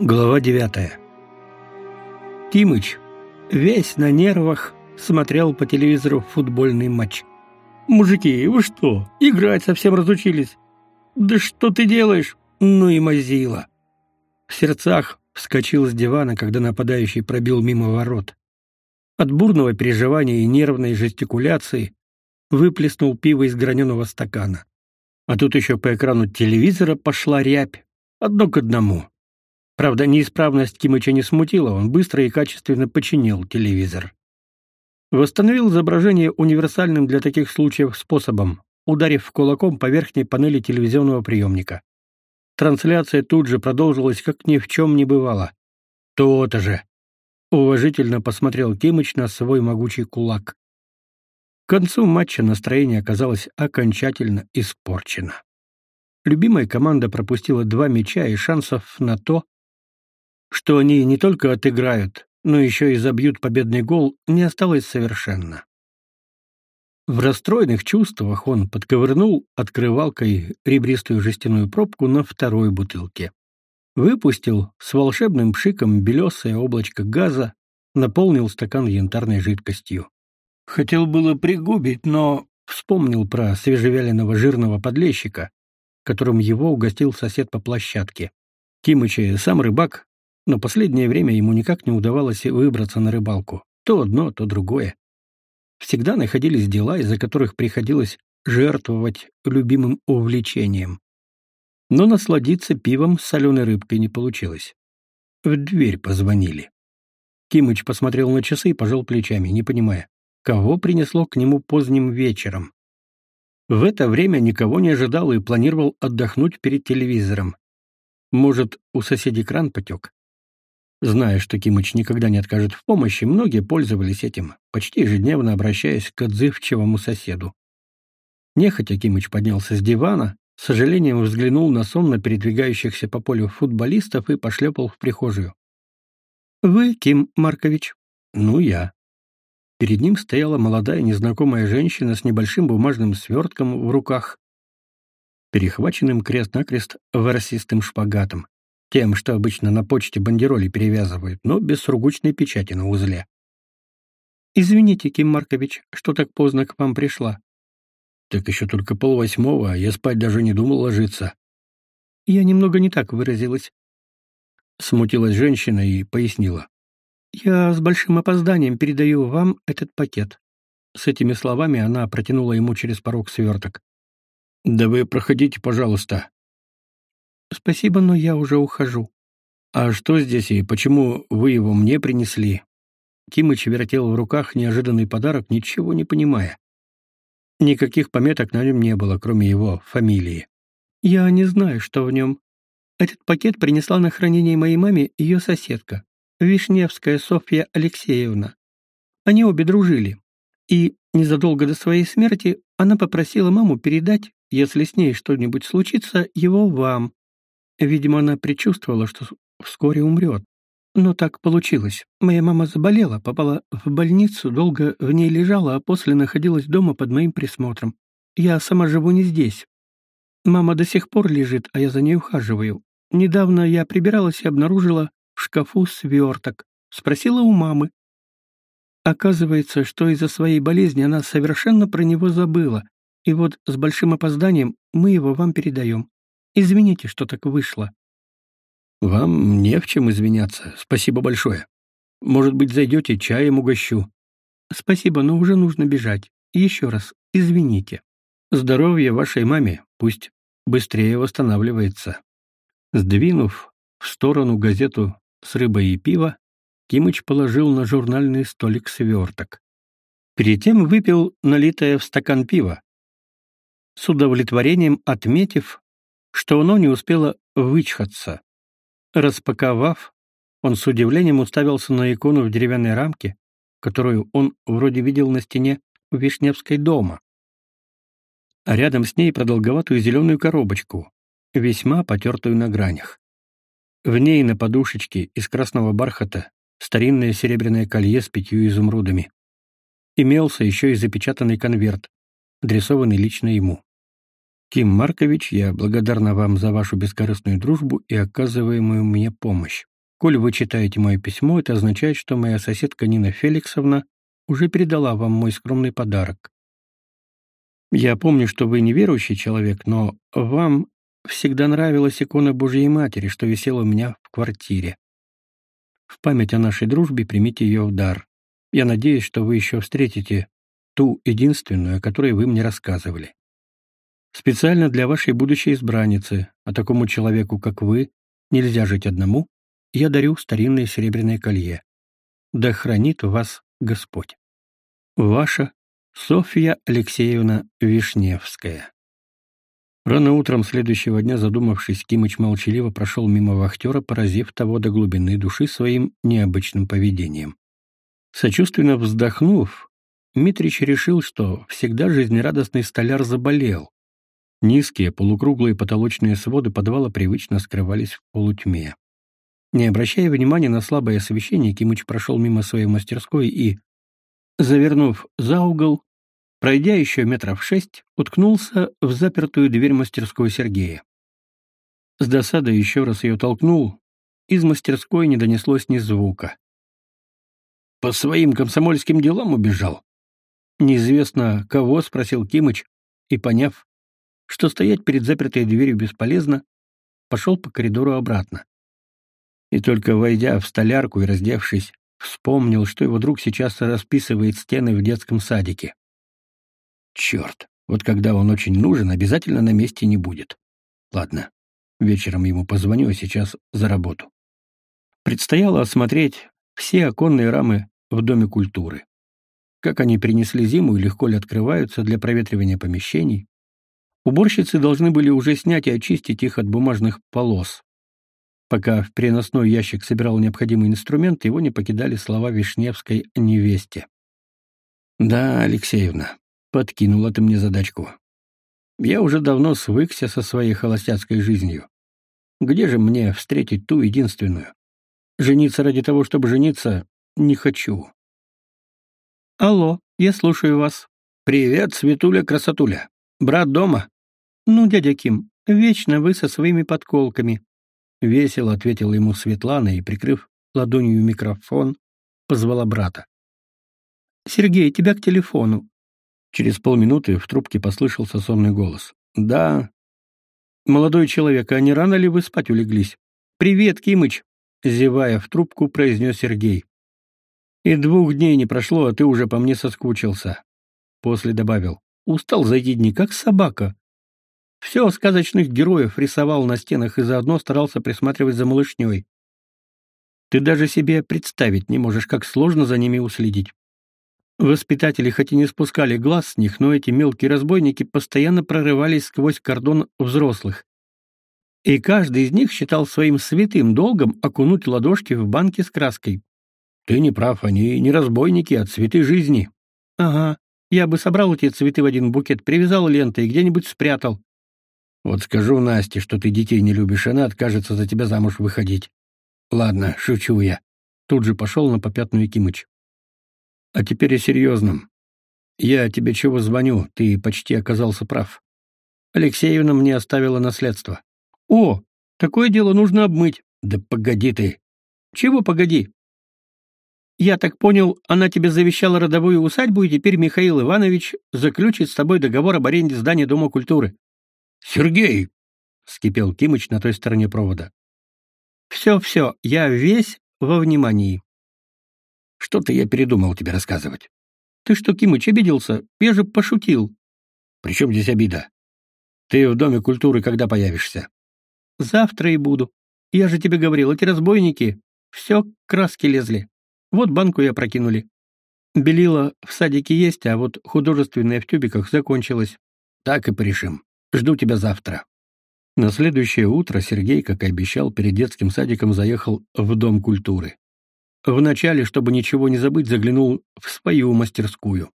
Глава девятая. Кимыч, весь на нервах, смотрел по телевизору футбольный матч. «Мужики, вы что, играть совсем разучились? Да что ты делаешь? Ну и мазила!» В сердцах вскочил с дивана, когда нападающий пробил мимо ворот. От бурного переживания и нервной жестикуляции выплеснул пиво из граненого стакана. А тут еще по экрану телевизора пошла рябь, одно к одному. Правда, неисправность Кимыча не смутила, он быстро и качественно починил телевизор. Восстановил изображение универсальным для таких случаев способом, ударив кулаком по верхней панели телевизионного приемника. Трансляция тут же продолжилась, как ни в чем не бывало. То-то же. Уважительно посмотрел Кимыч на свой могучий кулак. К концу матча настроение оказалось окончательно испорчено. Любимая команда пропустила два мяча и шансов на то, что они не только отыграют, но еще и забьют победный гол, не осталось совершенно. В расстроенных чувствах он подковырнул открывалкой ребристую жестяную пробку на второй бутылке. Выпустил с волшебным пшиком белесое облачко газа, наполнил стакан янтарной жидкостью. Хотел было пригубить, но вспомнил про свежевяленого жирного подлещика, которым его угостил сосед по площадке. Кимыч сам рыбак, но последнее время ему никак не удавалось выбраться на рыбалку. То одно, то другое. Всегда находились дела, из-за которых приходилось жертвовать любимым увлечением. Но насладиться пивом с соленой рыбкой не получилось. В дверь позвонили. Кимыч посмотрел на часы и пожал плечами, не понимая, кого принесло к нему поздним вечером. В это время никого не ожидал и планировал отдохнуть перед телевизором. Может, у соседей кран потек? Зная, что Кимыч никогда не откажет в помощи, многие пользовались этим, почти ежедневно обращаясь к отзывчивому соседу. Нехотя Кимыч поднялся с дивана, с сожалением взглянул на сонно передвигающихся по полю футболистов и пошлепал в прихожую. «Вы, Ким Маркович?» «Ну, я». Перед ним стояла молодая незнакомая женщина с небольшим бумажным свертком в руках, перехваченным крест-накрест ворсистым шпагатом тем, что обычно на почте бандероли перевязывают, но без сургучной печати на узле. «Извините, Ким Маркович, что так поздно к вам пришла». «Так еще только полвосьмого, а я спать даже не думал ложиться». «Я немного не так выразилась». Смутилась женщина и пояснила. «Я с большим опозданием передаю вам этот пакет». С этими словами она протянула ему через порог сверток. «Да вы проходите, пожалуйста», Спасибо, но я уже ухожу. А что здесь и почему вы его мне принесли? Кимыч вертел в руках неожиданный подарок, ничего не понимая. Никаких пометок на нем не было, кроме его фамилии. Я не знаю, что в нем. Этот пакет принесла на хранение моей маме ее соседка, Вишневская Софья Алексеевна. Они обе дружили. И незадолго до своей смерти она попросила маму передать, если с ней что-нибудь случится, его вам. Видимо, она предчувствовала, что вскоре умрет. Но так получилось. Моя мама заболела, попала в больницу, долго в ней лежала, а после находилась дома под моим присмотром. Я сама живу не здесь. Мама до сих пор лежит, а я за ней ухаживаю. Недавно я прибиралась и обнаружила в шкафу сверток. Спросила у мамы. Оказывается, что из-за своей болезни она совершенно про него забыла. И вот с большим опозданием мы его вам передаем. Извините, что так вышло. Вам не в чем извиняться. Спасибо большое. Может быть, зайдете, чаем угощу. Спасибо, но уже нужно бежать. Еще раз, извините. Здоровье вашей маме, пусть быстрее восстанавливается. Сдвинув в сторону газету с рыбой и пиво, Кимыч положил на журнальный столик сверток. Перед тем выпил налитое в стакан пива. С удовлетворением отметив, что оно не успело вычхаться. Распаковав, он с удивлением уставился на икону в деревянной рамке, которую он вроде видел на стене у Вишневской дома. А рядом с ней продолговатую зеленую коробочку, весьма потертую на гранях. В ней на подушечке из красного бархата старинное серебряное колье с пятью изумрудами. Имелся еще и запечатанный конверт, адресованный лично ему. Ким Маркович, я благодарна вам за вашу бескорыстную дружбу и оказываемую мне помощь. Коль вы читаете мое письмо, это означает, что моя соседка Нина Феликсовна уже передала вам мой скромный подарок. Я помню, что вы неверующий человек, но вам всегда нравилась икона Божьей Матери, что висела у меня в квартире. В память о нашей дружбе примите ее в дар. Я надеюсь, что вы еще встретите ту единственную, о которой вы мне рассказывали. Специально для вашей будущей избранницы, а такому человеку, как вы, нельзя жить одному, я дарю старинное серебряное колье. Да хранит вас Господь. Ваша Софья Алексеевна Вишневская. Рано утром следующего дня, задумавшись, Кимыч молчаливо прошел мимо вахтера, поразив того до глубины души своим необычным поведением. Сочувственно вздохнув, Митрич решил, что всегда жизнерадостный столяр заболел. Низкие полукруглые потолочные своды подвала привычно скрывались в полутьме. Не обращая внимания на слабое освещение, Кимыч прошел мимо своей мастерской и, завернув за угол, пройдя еще метров шесть, уткнулся в запертую дверь мастерской Сергея. С досадой еще раз ее толкнул, из мастерской не донеслось ни звука. «По своим комсомольским делам убежал?» Неизвестно кого, спросил Кимыч, и, поняв, что стоять перед запертой дверью бесполезно, пошел по коридору обратно. И только войдя в столярку и раздевшись, вспомнил, что его друг сейчас расписывает стены в детском садике. Черт, вот когда он очень нужен, обязательно на месте не будет. Ладно, вечером ему позвоню, а сейчас за работу. Предстояло осмотреть все оконные рамы в Доме культуры. Как они принесли зиму и легко ли открываются для проветривания помещений. Уборщицы должны были уже снять и очистить их от бумажных полос. Пока в переносной ящик собирал необходимый инструмент, его не покидали слова Вишневской невесте. «Да, Алексеевна, подкинула ты мне задачку. Я уже давно свыкся со своей холостяцкой жизнью. Где же мне встретить ту единственную? Жениться ради того, чтобы жениться, не хочу. Алло, я слушаю вас. Привет, Светуля-красотуля. Брат дома? Ну, дядя Ким, вечно вы со своими подколками. Весело ответила ему Светлана и, прикрыв ладонью микрофон, позвала брата. «Сергей, тебя к телефону». Через полминуты в трубке послышался сонный голос. «Да». «Молодой человек, а не рано ли вы спать улеглись?» «Привет, Кимыч!» Зевая в трубку, произнес Сергей. «И двух дней не прошло, а ты уже по мне соскучился». После добавил. «Устал зайти дни, как собака. Все сказочных героев рисовал на стенах и заодно старался присматривать за малышней. Ты даже себе представить не можешь, как сложно за ними уследить. Воспитатели хоть и не спускали глаз с них, но эти мелкие разбойники постоянно прорывались сквозь кордон взрослых. И каждый из них считал своим святым долгом окунуть ладошки в банки с краской. Ты не прав, они не разбойники, а цветы жизни. Ага, я бы собрал эти цветы в один букет, привязал лентой и где-нибудь спрятал. Вот скажу Насте, что ты детей не любишь, она откажется за тебя замуж выходить. Ладно, шучу я. Тут же пошел на попятную Кимыч. А теперь о серьезном. Я тебе чего звоню, ты почти оказался прав. Алексеевна мне оставила наследство. О, такое дело нужно обмыть. Да погоди ты. Чего погоди? Я так понял, она тебе завещала родовую усадьбу, и теперь Михаил Иванович заключит с тобой договор об аренде здания Дома культуры. Сергей, вскипел Кимыч на той стороне провода. Все, все, я весь во внимании. Что-то я передумал тебе рассказывать. Ты что, Кимыч, обиделся? Я же пошутил. При чем здесь обида? Ты в Доме культуры когда появишься? Завтра и буду. Я же тебе говорил, эти разбойники все краски лезли. Вот банку я прокинули. Белила в садике есть, а вот художественная в тюбиках закончилась. Так и порешим. Жду тебя завтра. На следующее утро Сергей, как и обещал, перед детским садиком заехал в Дом культуры. Вначале, чтобы ничего не забыть, заглянул в свою мастерскую.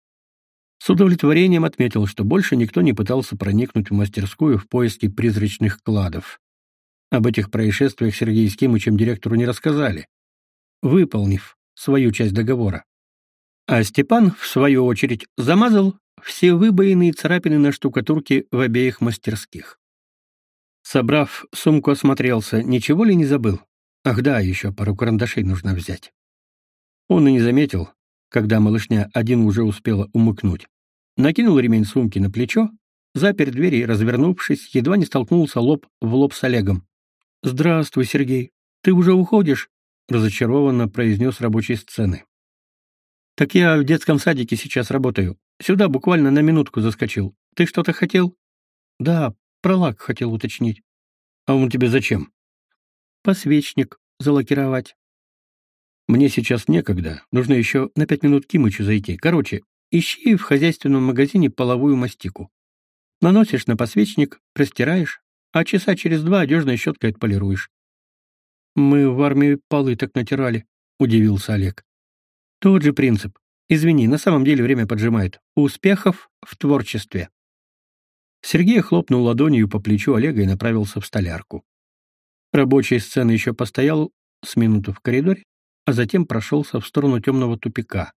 С удовлетворением отметил, что больше никто не пытался проникнуть в мастерскую в поиске призрачных кладов. Об этих происшествиях Сергей с Кимычем директору не рассказали, выполнив свою часть договора. А Степан, в свою очередь, замазал все выбоины и царапины на штукатурке в обеих мастерских. Собрав сумку, осмотрелся, ничего ли не забыл? Ах да, еще пару карандашей нужно взять. Он и не заметил, когда малышня один уже успела умыкнуть. Накинул ремень сумки на плечо, запер дверь и, развернувшись, едва не столкнулся лоб в лоб с Олегом. «Здравствуй, Сергей. Ты уже уходишь?» — разочарованно произнес рабочей сцены. «Так я в детском садике сейчас работаю. Сюда буквально на минутку заскочил. Ты что-то хотел?» «Да, про лак хотел уточнить». «А он тебе зачем?» «Посвечник залакировать». «Мне сейчас некогда. Нужно еще на пять минут Кимычу зайти. Короче, ищи в хозяйственном магазине половую мастику. Наносишь на посвечник, растираешь, а часа через два одежной щеткой отполируешь. «Мы в армии полы так натирали», — удивился Олег. «Тот же принцип. Извини, на самом деле время поджимает. Успехов в творчестве». Сергей хлопнул ладонью по плечу Олега и направился в столярку. Рабочий сцены еще постоял с минуту в коридоре, а затем прошелся в сторону темного тупика,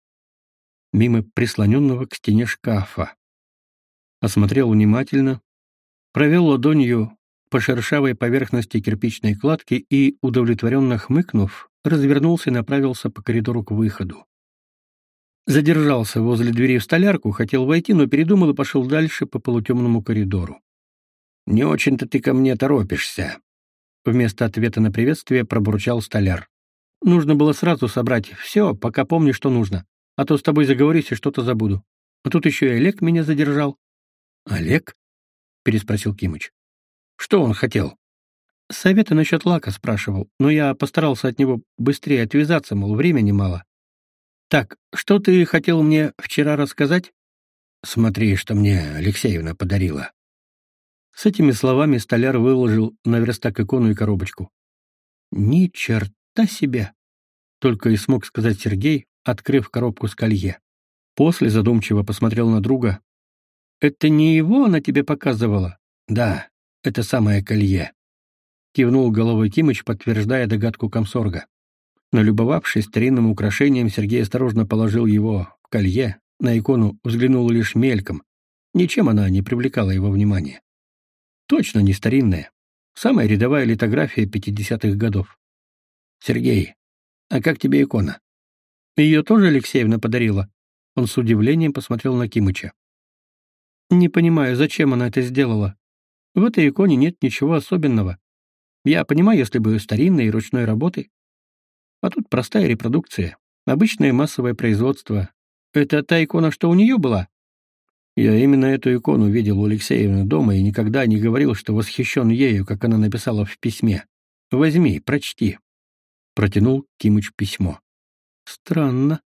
мимо прислоненного к стене шкафа. Осмотрел внимательно, провел ладонью по шершавой поверхности кирпичной кладки и, удовлетворенно хмыкнув, развернулся и направился по коридору к выходу. Задержался возле двери в столярку, хотел войти, но передумал и пошел дальше по полутемному коридору. «Не очень-то ты ко мне торопишься», — вместо ответа на приветствие пробурчал столяр. «Нужно было сразу собрать все, пока помню, что нужно, а то с тобой заговорюсь и что-то забуду. А тут еще и Олег меня задержал». «Олег?» — переспросил Кимыч. Что он хотел? Совета насчет лака спрашивал, но я постарался от него быстрее отвязаться, мол, времени мало. Так, что ты хотел мне вчера рассказать? Смотри, что мне Алексеевна подарила. С этими словами столяр выложил на верстак икону и коробочку. Ни черта себе! Только и смог сказать Сергей, открыв коробку с колье. После задумчиво посмотрел на друга. «Это не его она тебе показывала?» «Да, это самое колье. Кивнул головой Кимыч, подтверждая догадку комсорга. Налюбовавшись старинным украшением, Сергей осторожно положил его в колье, на икону взглянул лишь мельком. Ничем она не привлекала его внимания. Точно не старинная. Самая рядовая литография 50-х годов. «Сергей, а как тебе икона?» «Ее тоже Алексеевна подарила?» Он с удивлением посмотрел на Кимыча. «Не понимаю, зачем она это сделала?» В этой иконе нет ничего особенного. Я понимаю, если бы старинной ручной работы. А тут простая репродукция, обычное массовое производство. Это та икона, что у нее была? Я именно эту икону видел у Алексеевны дома и никогда не говорил, что восхищен ею, как она написала в письме. Возьми, прочти. Протянул Кимыч письмо. Странно.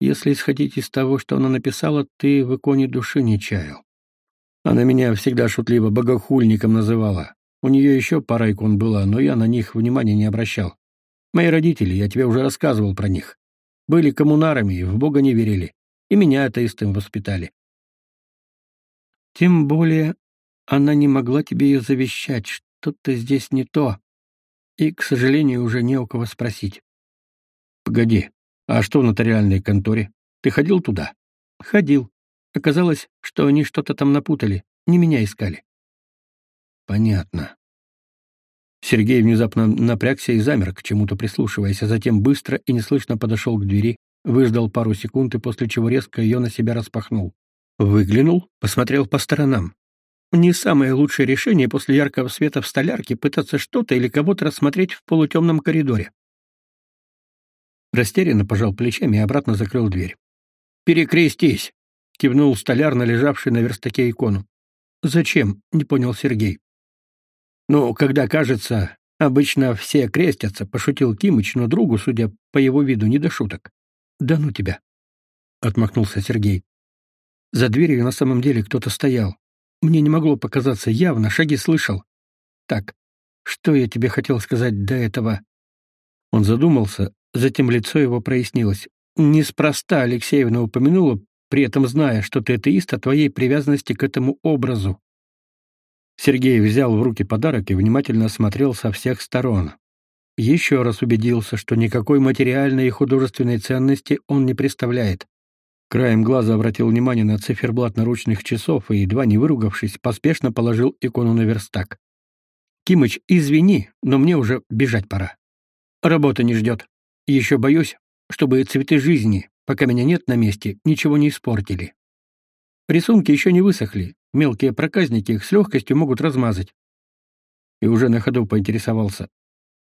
Если исходить из того, что она написала, ты в иконе души не чаял. Она меня всегда шутливо богохульником называла. У нее еще пара икон была, но я на них внимания не обращал. Мои родители, я тебе уже рассказывал про них, были коммунарами и в Бога не верили, и меня атеистом воспитали. Тем более она не могла тебе ее завещать, что-то здесь не то. И, к сожалению, уже не у кого спросить. Погоди, а что в нотариальной конторе? Ты ходил туда? Ходил. Оказалось, что они что-то там напутали, не меня искали. Понятно. Сергей внезапно напрягся и замер, к чему-то прислушиваясь, а затем быстро и неслышно подошел к двери, выждал пару секунд и после чего резко ее на себя распахнул. Выглянул, посмотрел по сторонам. Не самое лучшее решение после яркого света в столярке пытаться что-то или кого-то рассмотреть в полутемном коридоре. Растерянно пожал плечами и обратно закрыл дверь. «Перекрестись!» Кивнул столяр на лежавший на верстаке икону. Зачем? не понял Сергей. Ну, когда кажется, обычно все крестятся, пошутил Кимыч, но другу, судя по его виду, не до шуток. Да ну тебя, отмахнулся Сергей. За дверью на самом деле кто-то стоял. Мне не могло показаться явно, шаги слышал. Так, что я тебе хотел сказать до этого? Он задумался, затем лицо его прояснилось. Неспроста Алексеевна упомянула при этом зная, что ты атеист, о твоей привязанности к этому образу. Сергей взял в руки подарок и внимательно осмотрел со всех сторон. Еще раз убедился, что никакой материальной и художественной ценности он не представляет. Краем глаза обратил внимание на циферблат наручных часов и, едва не выругавшись, поспешно положил икону на верстак. «Кимыч, извини, но мне уже бежать пора». Работа не ждет. Еще боюсь, чтобы цветы жизни, пока меня нет на месте, ничего не испортили. Рисунки еще не высохли, мелкие проказники их с легкостью могут размазать. И уже на ходу поинтересовался.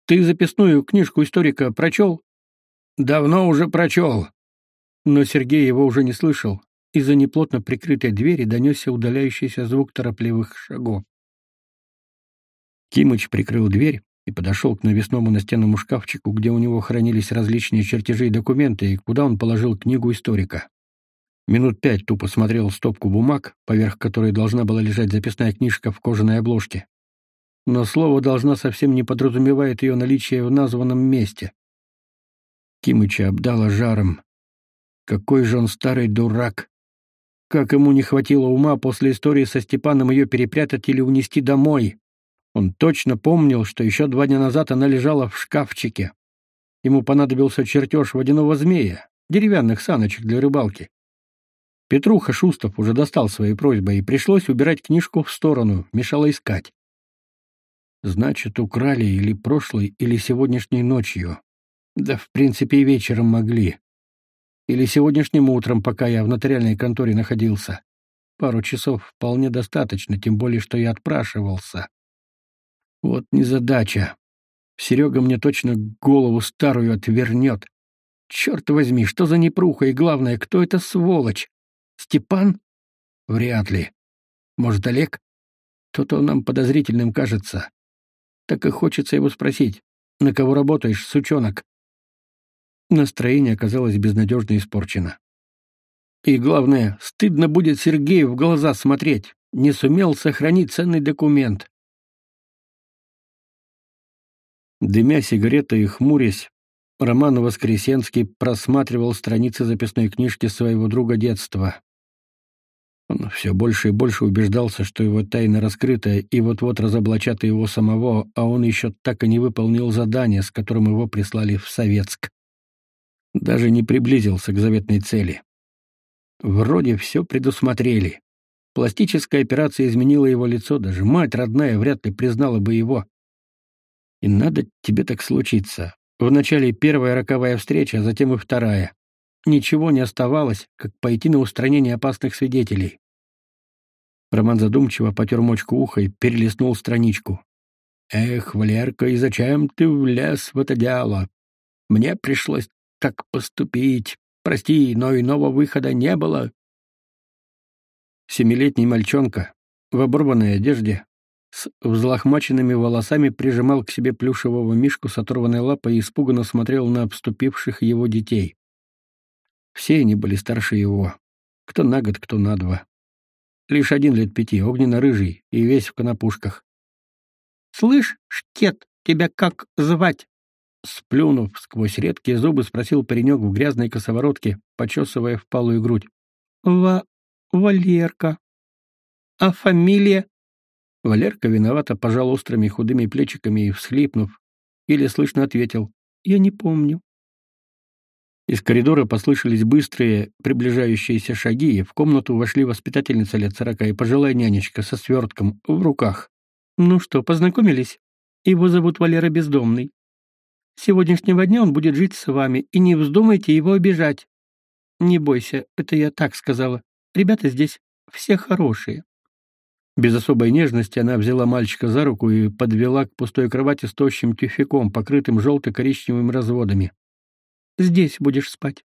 «Ты записную книжку историка прочел?» «Давно уже прочел». Но Сергей его уже не слышал. Из-за неплотно прикрытой двери донесся удаляющийся звук торопливых шагов. Кимыч прикрыл дверь, и подошел к навесному настенному шкафчику, где у него хранились различные чертежи и документы, и куда он положил книгу историка. Минут пять тупо смотрел стопку бумаг, поверх которой должна была лежать записная книжка в кожаной обложке. Но слово «должна» совсем не подразумевает ее наличие в названном месте. Кимыча обдала жаром. Какой же он старый дурак! Как ему не хватило ума после истории со Степаном ее перепрятать или унести домой! Он точно помнил, что еще два дня назад она лежала в шкафчике. Ему понадобился чертеж водяного змея, деревянных саночек для рыбалки. Петруха Шустов уже достал своей просьбой, и пришлось убирать книжку в сторону, мешало искать. Значит, украли или прошлой, или сегодняшней ночью. Да, в принципе, и вечером могли. Или сегодняшним утром, пока я в нотариальной конторе находился. Пару часов вполне достаточно, тем более, что я отпрашивался. Вот незадача. Серега мне точно голову старую отвернет. Черт возьми, что за непруха, и главное, кто это сволочь? Степан? Вряд ли. Может, Олег? То-то он нам подозрительным кажется. Так и хочется его спросить. На кого работаешь, сучонок? Настроение оказалось безнадежно испорчено. И главное, стыдно будет Сергею в глаза смотреть. Не сумел сохранить ценный документ. Дымя сигаретой и хмурясь, Роман Воскресенский просматривал страницы записной книжки своего друга детства. Он все больше и больше убеждался, что его тайна раскрыта, и вот-вот разоблачат его самого, а он еще так и не выполнил задание, с которым его прислали в Советск. Даже не приблизился к заветной цели. Вроде все предусмотрели. Пластическая операция изменила его лицо, даже мать родная вряд ли признала бы его. И надо тебе так случиться. Вначале первая роковая встреча, затем и вторая. Ничего не оставалось, как пойти на устранение опасных свидетелей. Роман задумчиво потер мочку уха и перелистнул страничку. «Эх, Валерка, и зачем ты влез в это дело? Мне пришлось так поступить. Прости, но иного выхода не было». Семилетний мальчонка в оборванной одежде, с взлохмаченными волосами прижимал к себе плюшевого мишку с оторванной лапой и испуганно смотрел на обступивших его детей. Все они были старше его, кто на год, кто на два. Лишь один лет пяти, огненно-рыжий и весь в конопушках. «Слышь, шкет, тебя как звать?» Сплюнув сквозь редкие зубы, спросил паренек в грязной косоворотке, почесывая впалую грудь. «Ва... Валерка. А фамилия?» Валерка виновато пожал острыми худыми плечиками и, всхлипнув, еле слышно ответил «Я не помню». Из коридора послышались быстрые приближающиеся шаги, и в комнату вошли воспитательница лет сорока и пожилая нянечка со свертком в руках. «Ну что, познакомились? Его зовут Валера Бездомный. С сегодняшнего дня он будет жить с вами, и не вздумайте его обижать. Не бойся, это я так сказала. Ребята здесь все хорошие. Без особой нежности она взяла мальчика за руку и подвела к пустой кровати с тощим тюфяком, покрытым желто-коричневыми разводами. «Здесь будешь спать».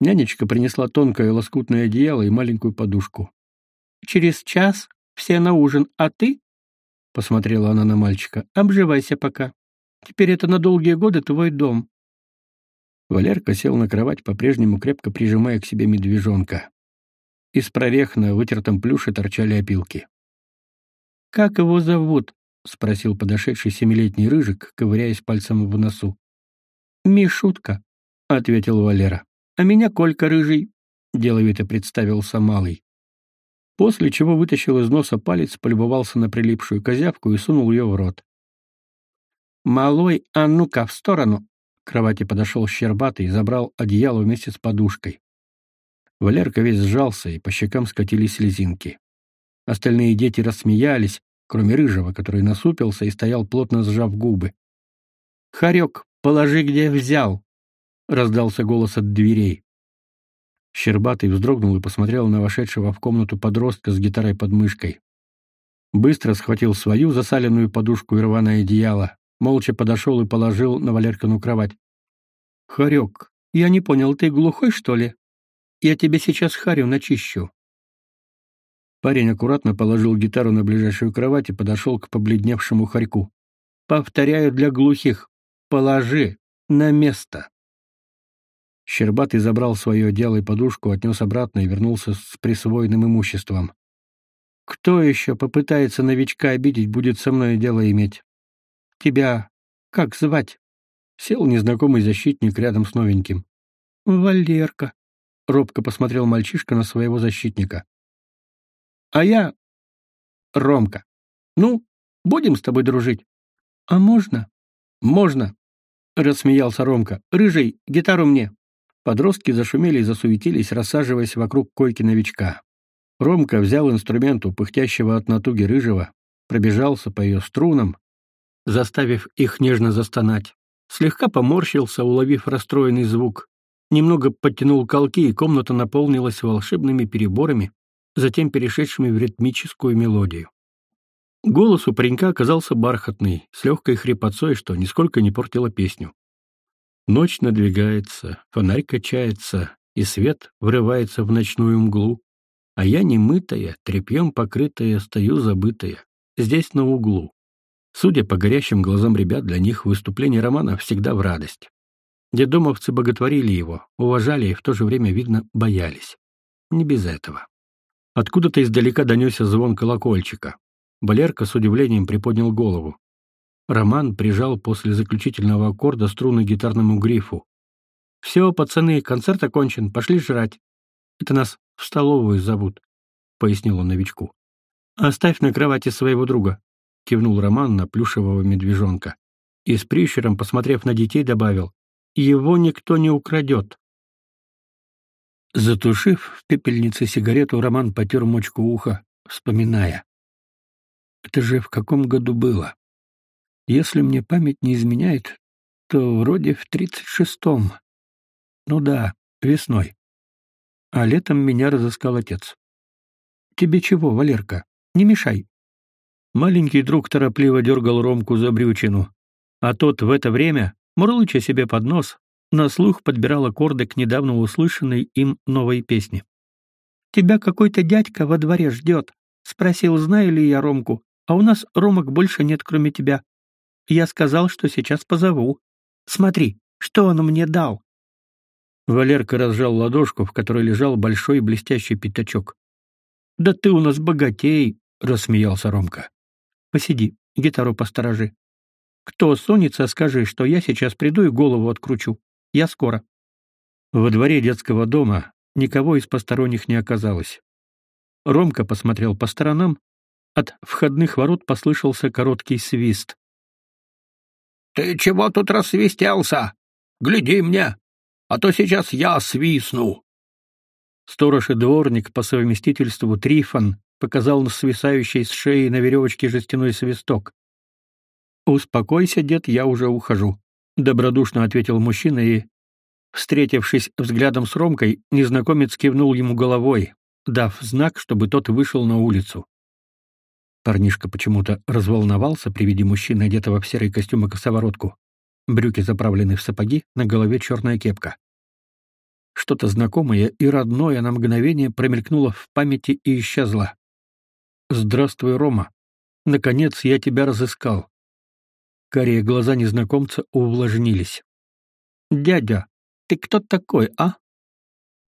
Нянечка принесла тонкое лоскутное одеяло и маленькую подушку. «Через час все на ужин, а ты?» — посмотрела она на мальчика. «Обживайся пока. Теперь это на долгие годы твой дом». Валерка сел на кровать, по-прежнему крепко прижимая к себе медвежонка. Из прорех на вытертом плюше торчали опилки. «Как его зовут?» — спросил подошедший семилетний рыжик, ковыряясь пальцем в носу. «Мишутка», — ответил Валера. «А меня Колька Рыжий», — деловито представился малый. После чего вытащил из носа палец, полюбовался на прилипшую козявку и сунул ее в рот. «Малой, а ну-ка, в сторону!» К кровати подошел Щербатый и забрал одеяло вместе с подушкой. Валерка весь сжался, и по щекам скатились слезинки. Остальные дети рассмеялись, кроме Рыжего, который насупился и стоял, плотно сжав губы. Харек Положи, где взял, раздался голос от дверей. Щербатый вздрогнул и посмотрел на вошедшего в комнату подростка с гитарой под мышкой. Быстро схватил свою засаленную подушку и рваное одеяло, молча подошел и положил на Валеркину кровать. «Харек, я не понял, ты глухой, что ли? Я тебе сейчас харю начищу». Парень аккуратно положил гитару на ближайшую кровать и подошел к побледневшему Харьку. «Повторяю для глухих. Положи на место». Щербатый забрал свое дело и подушку, отнес обратно и вернулся с присвоенным имуществом. «Кто еще попытается новичка обидеть, будет со мной дело иметь? Тебя как звать?» Сел незнакомый защитник рядом с новеньким. «Валерка», — робко посмотрел мальчишка на своего защитника. «А я Ромка. Ну, будем с тобой дружить?» «А можно?» «Можно», — рассмеялся Ромка. «Рыжий, гитару мне». Подростки зашумели и засуетились, рассаживаясь вокруг койки новичка. Ромка взял инструмент у пыхтящего от натуги рыжего, пробежался по ее струнам, заставив их нежно застонать. Слегка поморщился, уловив расстроенный звук. Немного подтянул колки, и комната наполнилась волшебными переборами, затем перешедшими в ритмическую мелодию. Голос у паренька оказался бархатный, с легкой хрипотцой, что нисколько не портило песню. Ночь надвигается, фонарь качается, и свет врывается в ночную мглу. А я немытая, тряпьем покрытая, стою забытая, здесь на углу. Судя по горящим глазам ребят, для них выступление романа всегда в радость. Дедомовцы боготворили его, уважали и в то же время, видно, боялись. Не без этого. Откуда-то издалека донесся звон колокольчика. Валерка с удивлением приподнял голову. Роман прижал после заключительного аккорда струны гитарному грифу. «Все, пацаны, концерт окончен, пошли жрать. Это нас в столовую зовут», — пояснил он новичку. «Оставь на кровати своего друга кивнул Роман на плюшевого медвежонка. И с прищуром, посмотрев на детей, добавил, «Его никто не украдет». Затушив в пепельнице сигарету, Роман потер мочку уха, вспоминая. «Это же в каком году было? Если мне память не изменяет, то вроде в тридцать шестом. Ну да, весной. А летом меня разыскал отец. Тебе чего, Валерка? Не мешай. Маленький друг торопливо дергал Ромку за брючину, а тот в это время, мурлыча себе под нос, на слух подбирал аккорды к недавно услышанной им новой песне. «Тебя какой-то дядька во дворе ждет», — спросил, знаю ли я Ромку, «а у нас Ромок больше нет, кроме тебя. Я сказал, что сейчас позову. Смотри, что он мне дал». Валерка разжал ладошку, в которой лежал большой блестящий пятачок. «Да ты у нас богатей», — рассмеялся Ромка. Посиди, гитару посторожи. Кто сунется, скажи, что я сейчас приду и голову откручу. Я скоро. Во дворе детского дома никого из посторонних не оказалось. Ромка посмотрел по сторонам. От входных ворот послышался короткий свист. «Ты чего тут рассвистелся? Гляди мне, а то сейчас я свистну!» Сторож и дворник по совместительству Трифон показал на свисающий с шеи на веревочке жестяной свисток. «Успокойся, дед, я уже ухожу», — добродушно ответил мужчина и, встретившись взглядом с Ромкой, незнакомец кивнул ему головой, дав знак, чтобы тот вышел на улицу. Парнишка почему-то разволновался при виде мужчины, одетого в серый костюм и косоворотку. Брюки заправлены в сапоги, на голове черная кепка. Что-то знакомое и родное на мгновение промелькнуло в памяти и исчезло. «Здравствуй, Рома. Наконец я тебя разыскал». Карие глаза незнакомца увлажнились. «Дядя, ты кто такой, а?»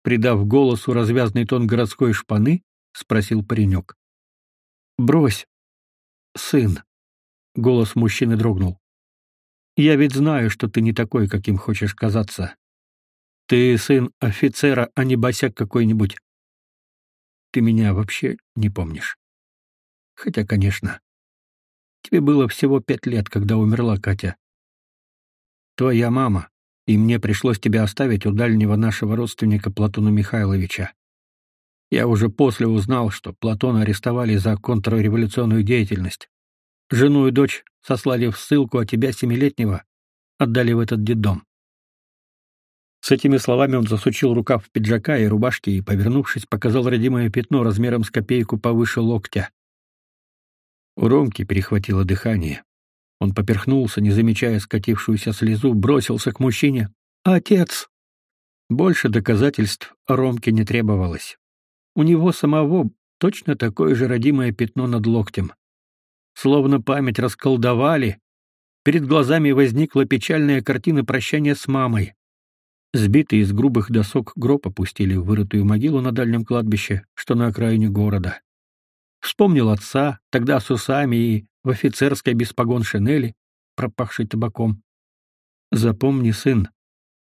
Придав голосу развязный тон городской шпаны, спросил паренек. «Брось, сын!» — голос мужчины дрогнул. «Я ведь знаю, что ты не такой, каким хочешь казаться. Ты сын офицера, а не босяк какой-нибудь. Ты меня вообще не помнишь. Хотя, конечно, тебе было всего пять лет, когда умерла Катя. Твоя мама, и мне пришлось тебя оставить у дальнего нашего родственника Платона Михайловича. Я уже после узнал, что Платона арестовали за контрреволюционную деятельность. Жену и дочь сослали в ссылку, а тебя, семилетнего, отдали в этот детдом. С этими словами он засучил рукав пиджака и рубашки и, повернувшись, показал родимое пятно размером с копейку повыше локтя. У Ромки перехватило дыхание. Он поперхнулся, не замечая скатившуюся слезу, бросился к мужчине. «Отец!» Больше доказательств Ромке не требовалось. У него самого точно такое же родимое пятно над локтем. Словно память расколдовали, перед глазами возникла печальная картина прощания с мамой. Сбитый из грубых досок гроб опустили в вырытую могилу на дальнем кладбище, что на окраине города. Вспомнил отца, тогда с усами и в офицерской без погон шинели, пропахшей табаком. Запомни, сын,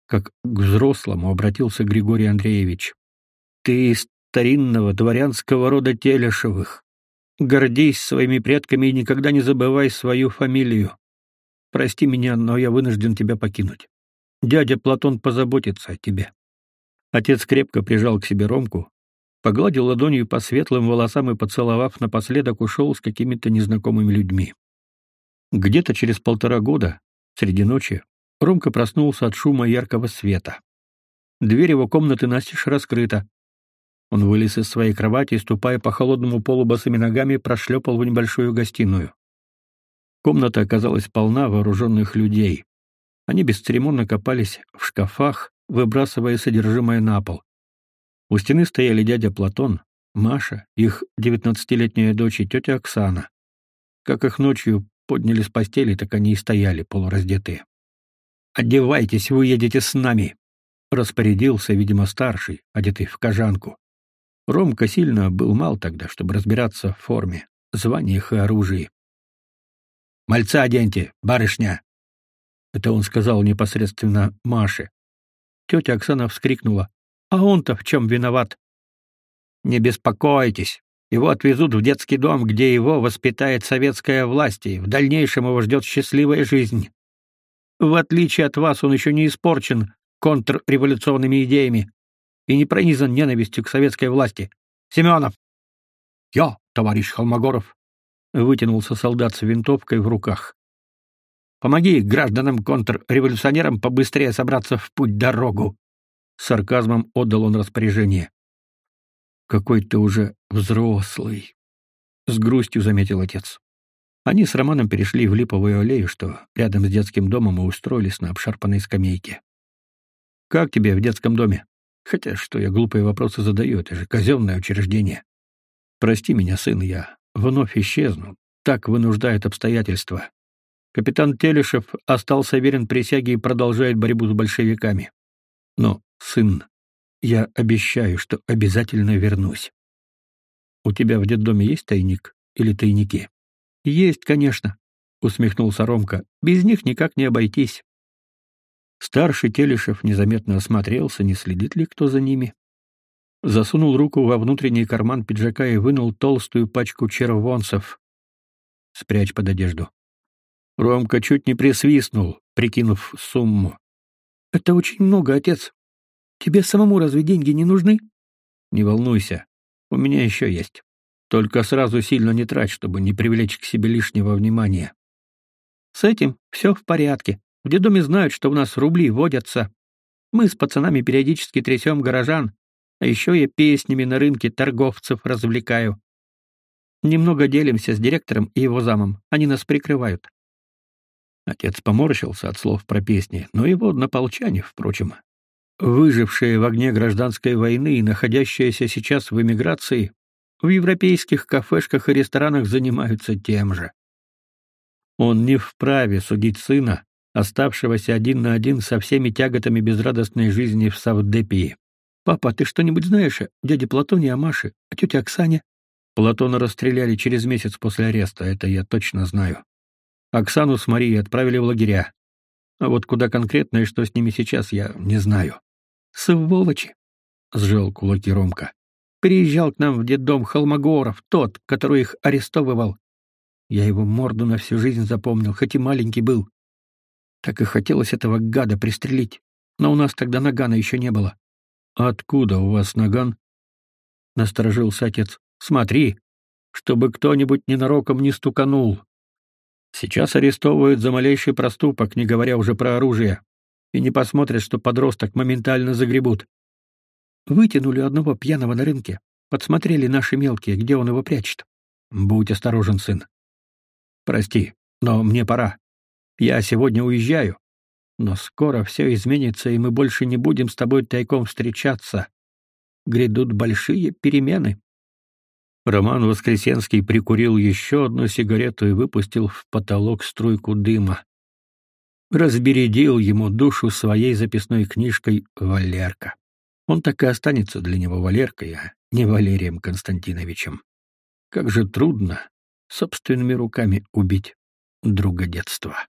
как к взрослому обратился Григорий Андреевич. Ты из старинного дворянского рода Телешевых. Гордись своими предками и никогда не забывай свою фамилию. Прости меня, но я вынужден тебя покинуть. Дядя Платон позаботится о тебе. Отец крепко прижал к себе Ромку, погладил ладонью по светлым волосам и, поцеловав напоследок, ушел с какими-то незнакомыми людьми. Где-то через полтора года, среди ночи, Ромка проснулся от шума яркого света. Дверь его комнаты настежь раскрыта. Он вылез из своей кровати и, ступая по холодному полу босыми ногами, прошлепал в небольшую гостиную. Комната оказалась полна вооруженных людей. Они бесцеремонно копались в шкафах, выбрасывая содержимое на пол. У стены стояли дядя Платон, Маша, их девятнадцатилетняя дочь и тетя Оксана. Как их ночью подняли с постели, так они и стояли полураздетые. «Одевайтесь, вы едете с нами!» — распорядился, видимо, старший, одетый в кожанку. Ромка сильно был мал тогда, чтобы разбираться в форме, званиях и оружии. «Мальца оденьте, барышня!» Это он сказал непосредственно Маше. Тетя Оксана вскрикнула. А он-то в чем виноват? Не беспокойтесь. Его отвезут в детский дом, где его воспитает советская власть, и в дальнейшем его ждет счастливая жизнь. В отличие от вас, он еще не испорчен контрреволюционными идеями и не пронизан ненавистью к советской власти. Семенов! Я, товарищ Холмогоров, вытянулся солдат с винтовкой в руках. Помоги гражданам контрреволюционерам побыстрее собраться в путь сарказмом отдал он распоряжение. Какой ты уже взрослый, с грустью заметил отец. Они с Романом перешли в липовую аллею, что рядом с детским домом и устроились на обшарпанной скамейке. Как тебе в детском доме? Хотя что я глупые вопросы задаю, это же казенное учреждение. Прости меня, сын, я вновь исчезну. Так вынуждают обстоятельства. Капитан Телешев остался верен присяге и продолжает борьбу с большевиками. Но сын, я обещаю, что обязательно вернусь. У тебя в детдоме есть тайник или тайники? Есть, конечно, усмехнулся Ромка. Без них никак не обойтись. Старший Телешев незаметно осмотрелся, не следит ли кто за ними. Засунул руку во внутренний карман пиджака и вынул толстую пачку червонцев. Спрячь под одежду. Ромка чуть не присвистнул, прикинув сумму. Это очень много, отец. Тебе самому разве деньги не нужны? Не волнуйся, у меня еще есть. Только сразу сильно не трать, чтобы не привлечь к себе лишнего внимания. С этим все в порядке. В детдоме знают, что у нас рубли водятся. Мы с пацанами периодически трясем горожан, а еще я песнями на рынке торговцев развлекаю. Немного делимся с директором и его замом, они нас прикрывают. Отец поморщился от слов про песни, но его однополчане, впрочем, выжившие в огне гражданской войны и находящиеся сейчас в эмиграции, в европейских кафешках и ресторанах занимаются тем же. Он не вправе судить сына, оставшегося один на один со всеми тяготами безрадостной жизни в Савдепии. «Папа, ты что-нибудь знаешь о дяде Платоне, о Маше, о тете Оксане?» Платона расстреляли через месяц после ареста, это я точно знаю. Оксану с Марией отправили в лагеря. А вот куда конкретно и что с ними сейчас, я не знаю. Сволочи, сжал кулаки Ромка. Приезжал к нам в детдом Холмогоров, тот, который их арестовывал. Я его морду на всю жизнь запомнил, хоть и маленький был. Так и хотелось этого гада пристрелить, но у нас тогда нагана еще не было. Откуда у вас наган? Насторожился отец. Смотри, чтобы кто-нибудь ненароком не стуканул. Сейчас арестовывают за малейший проступок, не говоря уже про оружие, и не посмотрят, что подросток моментально загребут. Вытянули одного пьяного на рынке, подсмотрели наши мелкие, где он его прячет. Будь осторожен, сын. Прости, но мне пора. Я сегодня уезжаю, но скоро все изменится, и мы больше не будем с тобой тайком встречаться. Грядут большие перемены. Роман Воскресенский прикурил еще одну сигарету и выпустил в потолок струйку дыма. Разбередил ему душу своей записной книжкой «Валерка». Он так и останется для него Валеркой, а не Валерием Константиновичем. Как же трудно собственными руками убить друга детства.